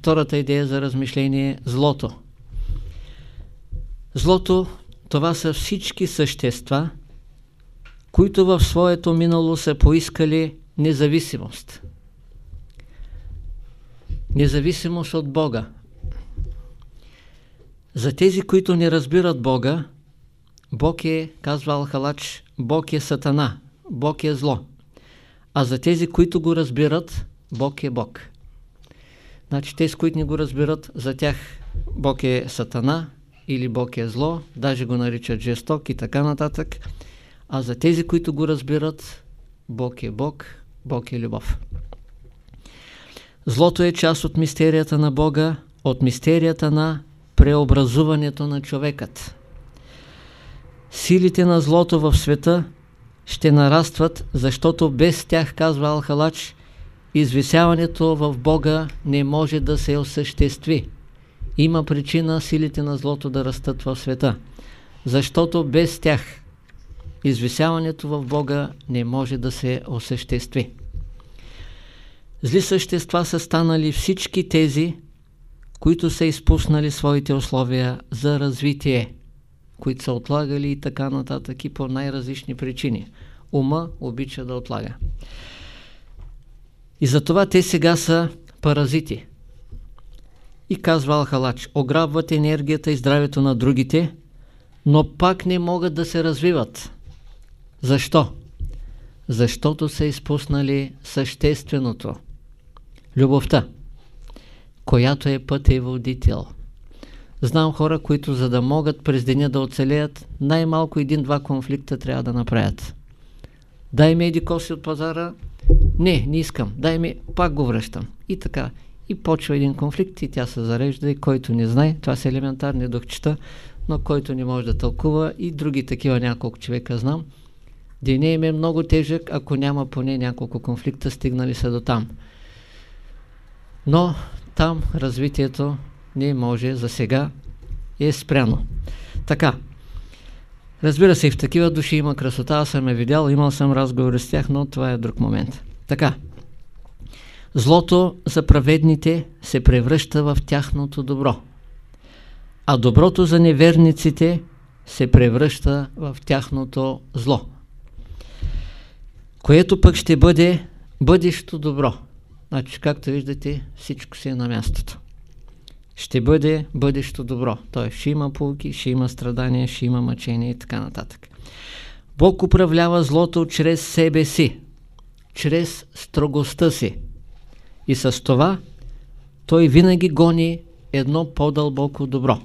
втората идея за размишление – злото. Злото това са всички същества, които в своето минало са поискали независимост. Независимост от Бога. За тези, които не разбират Бога, Бог е, казва Алхалач, Бог е Сатана, Бог е зло. А за тези, които го разбират, Бог е Бог. Значи тези, които не го разбират, за тях Бог е Сатана или Бог е зло, даже го наричат жесток и така нататък. А за тези, които го разбират, Бог е Бог, Бог е любов. Злото е част от мистерията на Бога, от мистерията на преобразуването на човекът. Силите на злото в света ще нарастват, защото без тях, казва Алхалач, извисяването в Бога не може да се осъществи. Има причина силите на злото да растат в света, защото без тях извисяването в Бога не може да се осъществи. Зли същества са станали всички тези, които са изпуснали своите условия за развитие, които са отлагали и така нататък и по най-различни причини. Ума обича да отлага. И затова те сега са паразити. И казва Алхалач, ограбват енергията и здравето на другите, но пак не могат да се развиват. Защо? Защото са изпуснали същественото. Любовта, която е път и водител. Знам хора, които за да могат през деня да оцелеят, най-малко един-два конфликта трябва да направят. Дай ми еди коси от пазара, не, не искам, дай ми, пак го връщам. И така. И почва един конфликт и тя се зарежда и който не знае, това са елементарни духчета, но който не може да тълкува и други такива няколко човека знам. Деня им е много тежък, ако няма поне няколко конфликта, стигнали са до там. Но там развитието не може за сега е спряно. Така. Разбира се, и в такива души има красота, аз съм я видял, имал съм разговори с тях, но това е друг момент. Така. Злото за праведните се превръща в тяхното добро, а доброто за неверниците се превръща в тяхното зло, което пък ще бъде бъдещо добро. Значи, както виждате, всичко си е на мястото. Ще бъде бъдещо добро. Т.е. ще има полки, ще има страдания, ще има мъчения и така нататък. Бог управлява злото чрез себе си, чрез строгостта си. И с това той винаги гони едно по-дълбоко добро.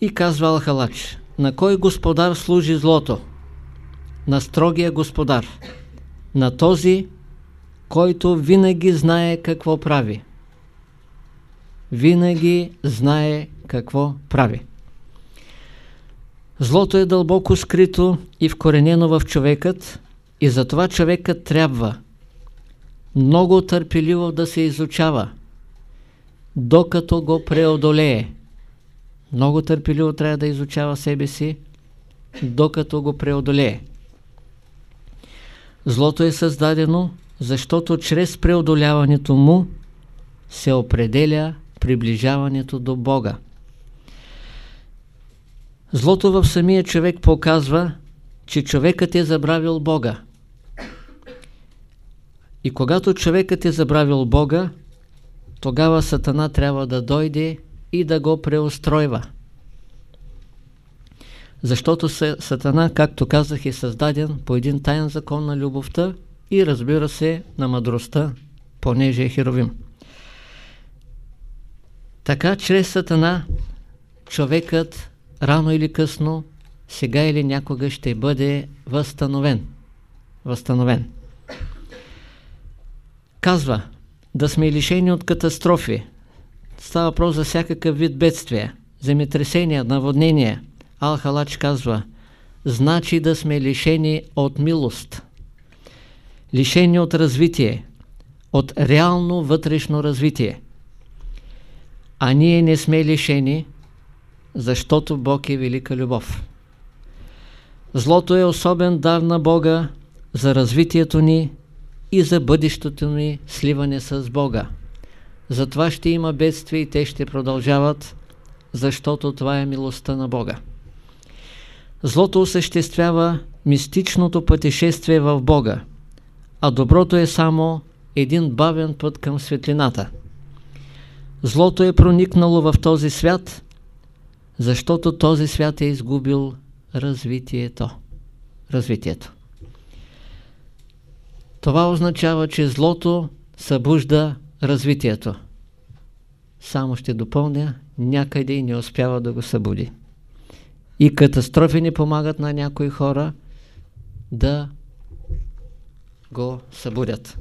И казва Алхалач, на кой господар служи злото? На строгия господар на този, който винаги знае какво прави. Винаги знае какво прави. Злото е дълбоко скрито и вкоренено в човекът и затова човекът трябва много търпеливо да се изучава, докато го преодолее. Много търпеливо трябва да изучава себе си, докато го преодолее. Злото е създадено, защото чрез преодоляването му се определя приближаването до Бога. Злото в самия човек показва, че човекът е забравил Бога. И когато човекът е забравил Бога, тогава Сатана трябва да дойде и да го преустройва. Защото Сатана, както казах, е създаден по един тайен закон на любовта и разбира се на мъдростта, понеже е херовим. Така, чрез Сатана, човекът рано или късно, сега или някога ще бъде възстановен. Възстановен. Казва, да сме лишени от катастрофи. Става въпрос за всякакъв вид бедствия, земетресения, наводнения, Алхалач казва, значи да сме лишени от милост, лишени от развитие, от реално вътрешно развитие. А ние не сме лишени, защото Бог е велика любов. Злото е особен дар на Бога за развитието ни и за бъдещото ни сливане с Бога. Затова ще има бедствия и те ще продължават, защото това е милостта на Бога. Злото осъществява мистичното пътешествие в Бога, а доброто е само един бавен път към светлината. Злото е проникнало в този свят, защото този свят е изгубил развитието. Развитието. Това означава, че злото събужда развитието. Само ще допълня, някъде и не успява да го събуди. И катастрофи не помагат на някои хора да го събудят.